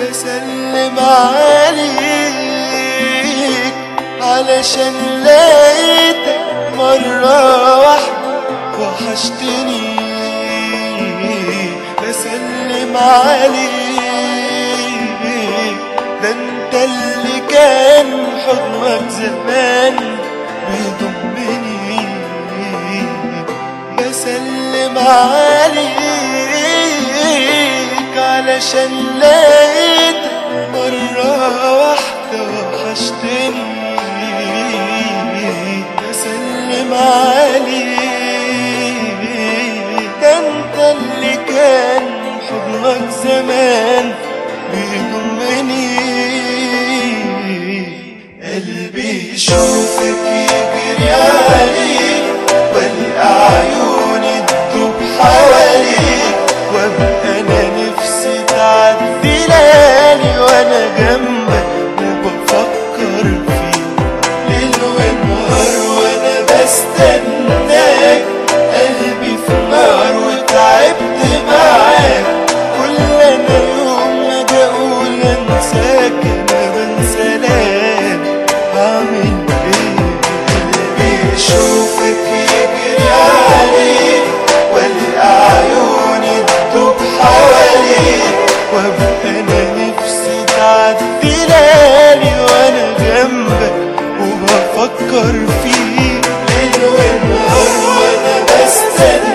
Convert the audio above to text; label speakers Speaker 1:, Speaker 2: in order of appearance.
Speaker 1: بسلم عليك علشان لقيتك مرة واحدة وحشتني. بسلم عليك. ده انت اللي كان حضنك زمان بيضمني. بسلم عليك. علشان لقيتك مرة واحدة وحشتني. بسلم عليك أنت اللي كان حضنك زمان بيضمني قلبي يشوفك انساك ما بنسى لك هعمل إيه بيشوفك يجري عليك والقى عيوني تدوب حواليك وابقى أنا نفسي تعدي ليالي وأنا جنبك وبفكر فيك. ليل ونهار وأنا بستنى.